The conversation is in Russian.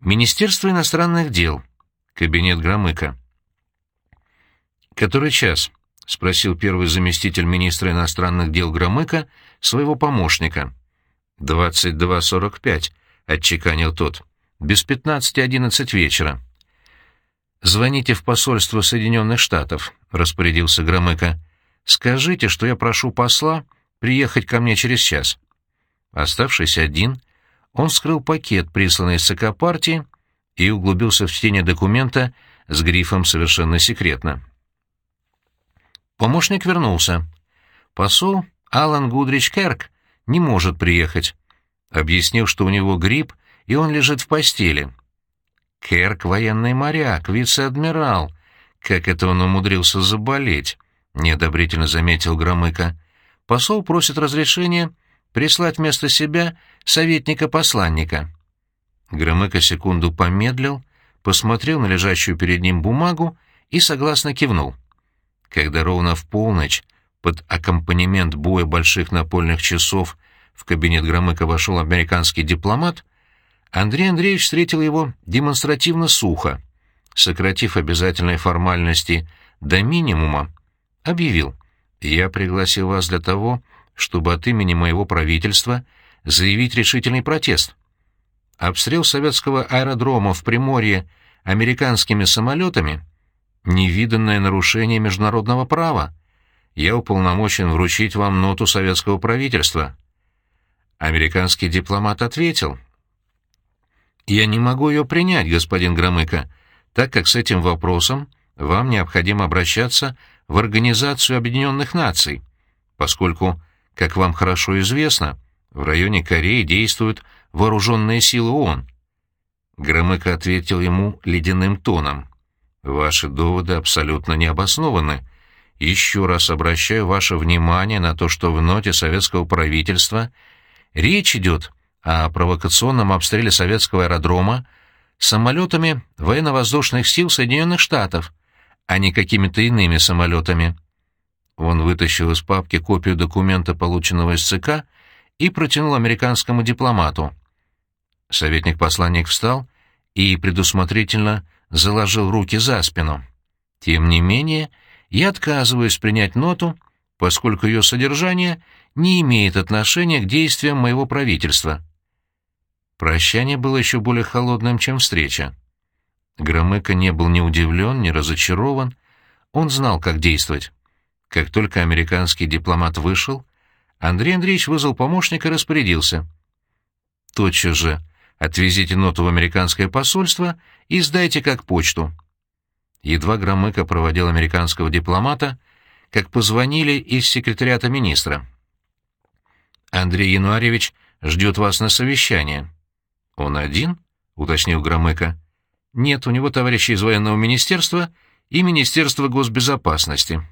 Министерство иностранных дел. Кабинет Громыка. «Который час?» — спросил первый заместитель министра иностранных дел Громыка своего помощника. «Двадцать два сорок пять», — отчеканил тот. «Без пятнадцати одиннадцать вечера». «Звоните в посольство Соединенных Штатов», — распорядился Громыко. «Скажите, что я прошу посла приехать ко мне через час». Оставшись один, он вскрыл пакет, присланный из ЦК партии, и углубился в чтение документа с грифом «Совершенно секретно». Помощник вернулся. Посол Алан Гудрич Керк не может приехать. Объяснил, что у него грипп, и он лежит в постели. Керк — военный моряк, вице-адмирал. Как это он умудрился заболеть? — неодобрительно заметил Громыко. Посол просит разрешения прислать вместо себя советника-посланника. Громыко секунду помедлил, посмотрел на лежащую перед ним бумагу и согласно кивнул. Когда ровно в полночь, под аккомпанемент боя больших напольных часов, в кабинет Громыка вошел американский дипломат, Андрей Андреевич встретил его демонстративно сухо, сократив обязательные формальности до минимума, объявил «Я пригласил вас для того, чтобы от имени моего правительства заявить решительный протест. Обстрел советского аэродрома в Приморье американскими самолетами — невиданное нарушение международного права. Я уполномочен вручить вам ноту советского правительства. Американский дипломат ответил. «Я не могу ее принять, господин Громыко, так как с этим вопросом вам необходимо обращаться в Организацию Объединенных Наций, поскольку как вам хорошо известно, в районе Кореи действуют вооруженные силы ООН. Громыко ответил ему ледяным тоном. «Ваши доводы абсолютно необоснованы. Еще раз обращаю ваше внимание на то, что в ноте советского правительства речь идет о провокационном обстреле советского аэродрома самолетами военно-воздушных сил Соединенных Штатов, а не какими-то иными самолетами. Он вытащил из папки копию документа, полученного из ЦК, и протянул американскому дипломату. Советник-посланник встал и предусмотрительно заложил руки за спину. «Тем не менее, я отказываюсь принять ноту, поскольку ее содержание не имеет отношения к действиям моего правительства». Прощание было еще более холодным, чем встреча. Громыко не был ни удивлен, ни разочарован. Он знал, как действовать. Как только американский дипломат вышел, Андрей Андреевич вызвал помощника и распорядился. «Тотчас же отвезите ноту в американское посольство и сдайте как почту». Едва Громыко проводил американского дипломата, как позвонили из секретариата министра. «Андрей Януаревич ждет вас на совещание». «Он один?» — уточнил Громыко. «Нет, у него товарищи из военного министерства и Министерства госбезопасности».